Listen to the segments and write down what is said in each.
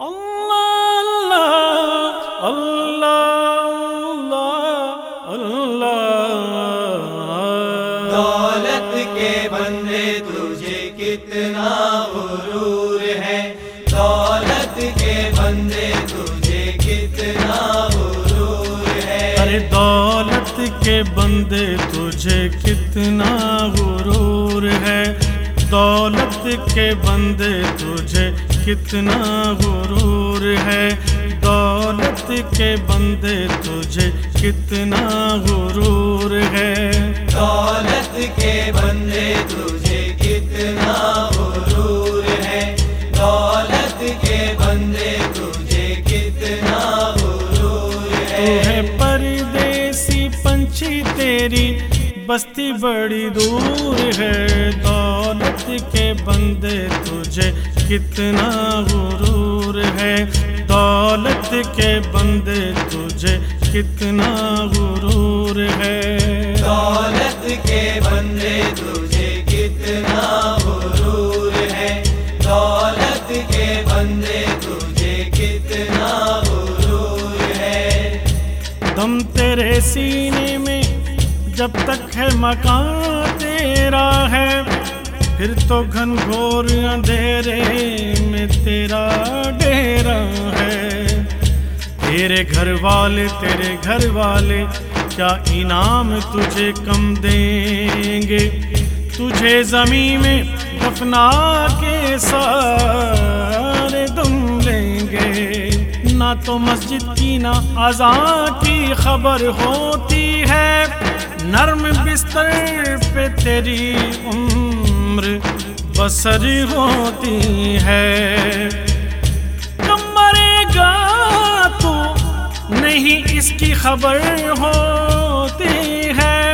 اللہ اللہ اللہ دولت کے بندے تجھے کتنا غرور ہے؟ دولت کے بندے تجھے کتنا غرور ہے؟ ارے دولت کے بندے تجھے کتنا غرور ہے؟ دولت کے بندے تجھے کتنا غرور ہے دولت کے بندے تجھے کتنا غرور ہے دولت کے بندے تجھے کتنا غرور ہے دولت کے بندے تجھے کتنا غرور ہے پردیسی پنچھی تیری بستی بڑی دور ہے۔ دولت کے بندے تجھے کتنا غرور ہے دولت کے بندے تجھے کتنا غرور ہے۔ دولت کے بندے تجھے کتنا غرور ہے۔ دولت کے بندے تجھے کتنا غرور ہے۔ دم تیرے سینے میں جب تک ہے مکان تیرا ہے۔ پھر تو گھن گھور اندھیرے میں تیرا ڈیرا ہے تیرے گھر والے تیرے گھر والے کیا انعام تجھے کم دیں گے تجھے زمین میں دفنا کے سارے دم لیں گے نہ تو مسجد کی نہ اذان کی خبر ہوتی ہے نرم بستر پہ تیری عمر بسر ہوتی ہے۔ کب مرے گا تو نہیں اس کی خبر ہوتی ہے۔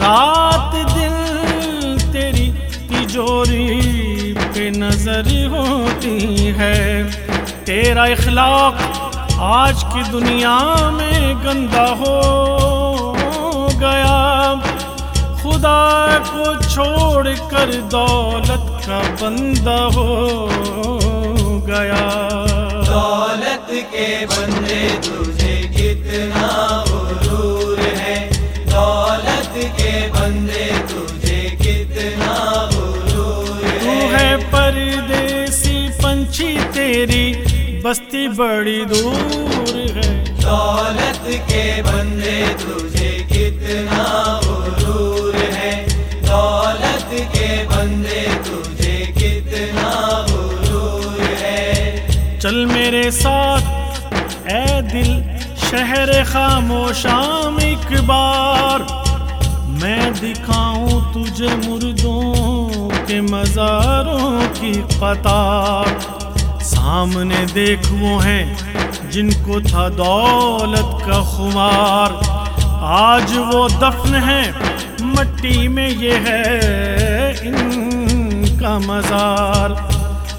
رات دل تیری تجوری پہ نظر ہوتی ہے۔ تیرا اخلاق آج کی دنیا میں گندا ہو گیا۔ خدا کو چھوڑ کر دولت کا بندہ ہو گیا۔ دولت کے بندے تجھے کتنا غرور ہے۔ دولت کے بندے تجھے کتنا غرور تو ہے ہے پردیسی پنچھی تیری بستی بڑی دور ہے۔ دولت کے بندے تجھے کتنا غرور ہے۔ کے بندے تجھے کتنا غرور ہے۔ چل میرے ساتھ، اے دل، شہر خاموشام ایک بار میں دکھاؤں تجھے مردوں کے مزاروں کی قطار۔ سامنے دیکھ وہ ہیں جن کو تھا دولت کا خمار۔ آج وہ دفن ہے مٹی میں یہ ہے۔ ان کا مزار۔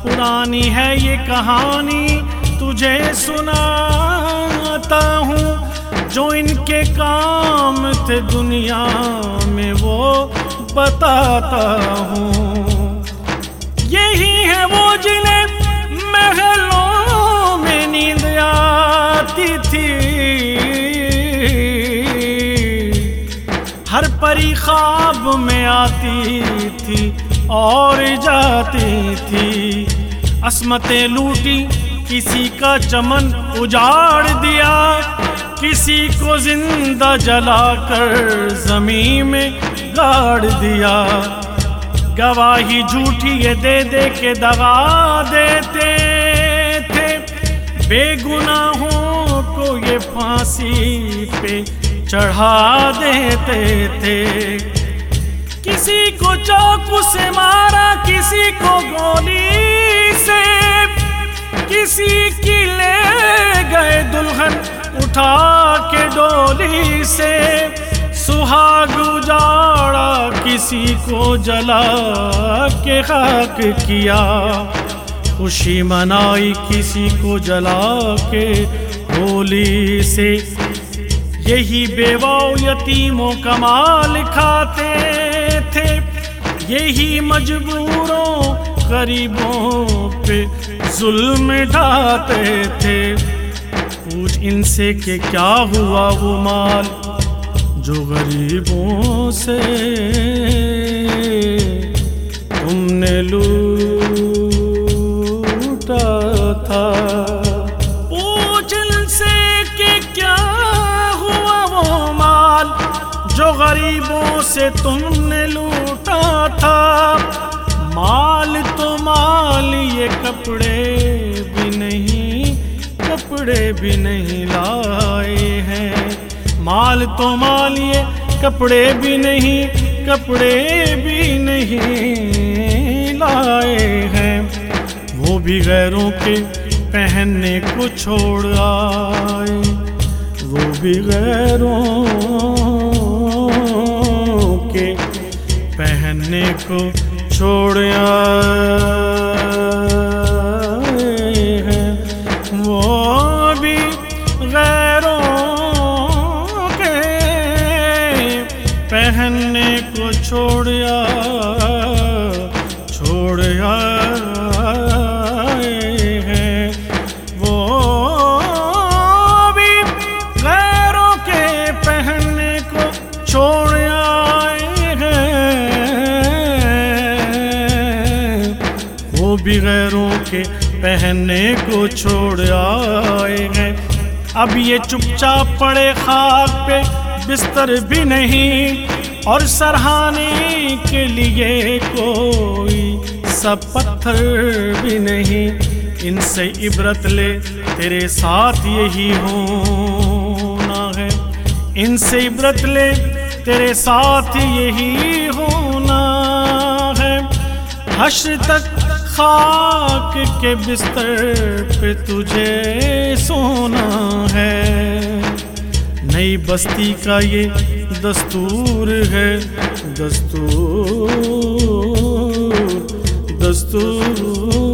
پرانی ہے یہ کہانی، تجھے سناتا ہوں۔ جو ان کے کام تھے دنیا میں وہ بتاتا ہوں۔ یہی ہے وہ جنہیں محلوں میں نیند آتی تھی۔ ہر پری خواب میں آتی تھی اور جاتی تھی۔ عصمتیں لوٹی کسی کا چمن اجاڑ دیا، کسی کو زندہ جلا کر زمین میں گاڑ دیا۔ گواہی جھوٹی یہ دے دے کے دغا دیتے تھے۔ بے گناہوں کو یہ پھانسی پہ چڑھا دیتے تھے۔ کسی کو چوک سے مارا، کسی کو گولی سے۔ کسی کی لے گئے دلہن اٹھا کے ڈولی سے۔ سہاگ اجاڑا، کسی کو جلا کے خاک کیا۔ خوشی منائی، کسی کو جلا کے ہولی سے۔ یہی بیوہ و یتیموں کا مال کھاتے تھے، یہی مجبوروں غریبوں پہ ظلم ڈھاتے تھے۔ پوچھ ان سے کہ کیا ہوا وہ مال جو غریبوں سے تم نے لوٹا تھا؟ جو غریبوں سے تم نے لوٹا تھا۔ مال تو مال، یہ کپڑے بھی نہیں، کپڑے بھی نہیں لائے ہیں۔ مال تو مال، یہ کپڑے بھی نہیں، کپڑے بھی نہیں لائے ہیں۔ وہ بھی غیروں کے پہننے کو چھوڑ آئے۔ وہ بھی غیروں کے پہننے کو چھوڑ ہیں وہ بھی غیروں کے پہننے کو چھوڑ پہننے کو چھوڑ آئے ہیں۔ اب یہ چپ چاپ پڑے خاک پہ، بستر بھی نہیں۔ اور سرہانے کے لیے کوئی سب پتھر بھی نہیں۔ ان سے عبرت لے، تیرے ساتھ یہی ہونا ہے۔ ان سے عبرت لے، تیرے ساتھ یہی ہونا ہے۔ حشر تک خاک کے بستر پہ تجھے سونا ہے۔ نئی بستی کا یہ دستور ہے۔ دستور دستور۔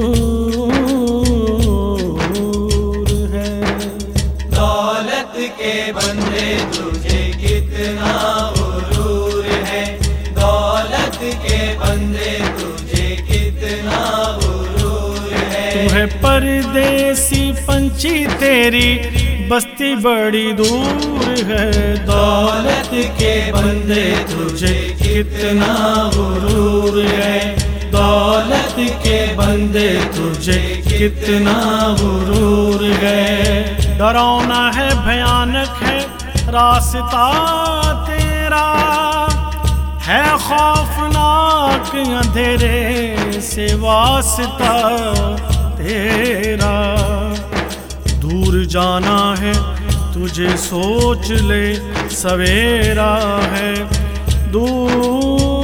پردیسی پنچھی تیری بستی بڑی دور ہے دولت کے بندے تجھے کتنا غرور ہے دولت کے بندے تجھے کتنا غرور ہے ڈرونا ہے بھیانک ہے راستہ تیرا ہے خوفناک اندھیرے سے واسطہ تیرا دور جانا ہے تجھے سوچ لے سویرا ہے۔ دور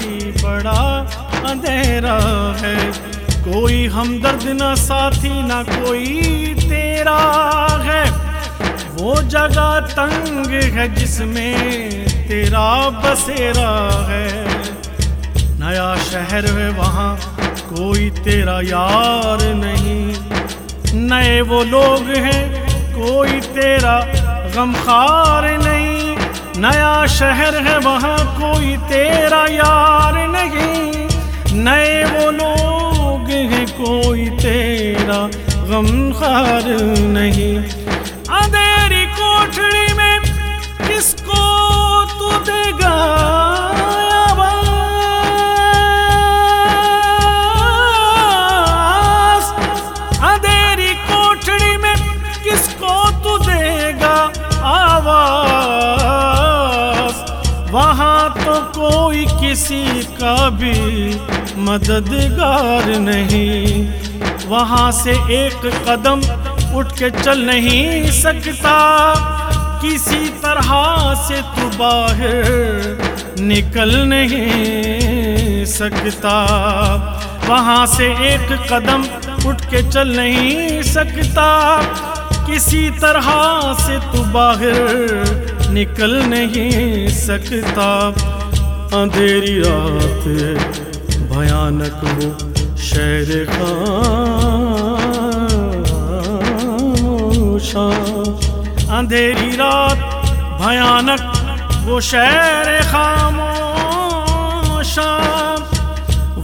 تیری بڑا اندھیرا ہے۔ کوئی ہمدرد نہ ساتھی، نہ کوئی تیرا ہے۔ وہ جگہ تنگ ہے جس میں تیرا بسیرا ہے۔ نیا شہر ہے، وہاں کوئی تیرا یار نہیں۔ نئے وہ لوگ ہیں، کوئی تیرا غمخار نہیں۔ نیا شہر ہے وہاں کوئی تیرا یار نہیں۔ نئے وہ لوگ ہیں کوئی تیرا غمخار نہیں۔ اندھیری کوٹڑی میں کس کو تو دے گا؟ کسی کا بھی مددگار نہیں۔ وہاں سے ایک قدم اٹھ کے چل نہیں سکتا۔ کسی طرح سے تو باہر نکل نہیں سکتا۔ وہاں سے ایک قدم اٹھ کے چل نہیں سکتا۔ کسی طرح سے تو باہر نکل نہیں سکتا۔ اندھیری رات بھیانک وہ شہر خاموشاں۔ اندھیری رات بھیانک وہ شہر خاموشاں۔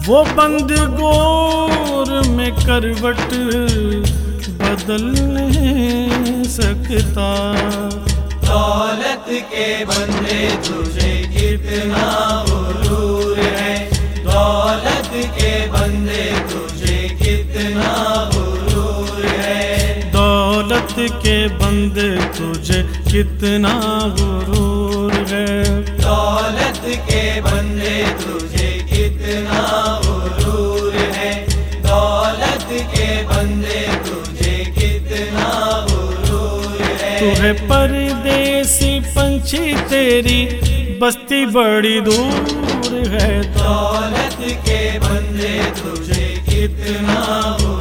وہ بند گور میں کروٹ بدل نہیں سکتا۔ دولت کے بندے تجھے کتنا غرور ہے، دولت کے بندے تجھے کتنا غرور ہے۔ دولت کے بندے تجھے کتنا غرور ہے۔ دولت کے بندے تجھے کتنا غرور ہے۔ دولت کے بندے تجھے کتنا غرور ہے۔ تو ہے پردیسی پنچھی تیری بستی بڑی دور ہے دولت کے بندے تجھے کتنا ہو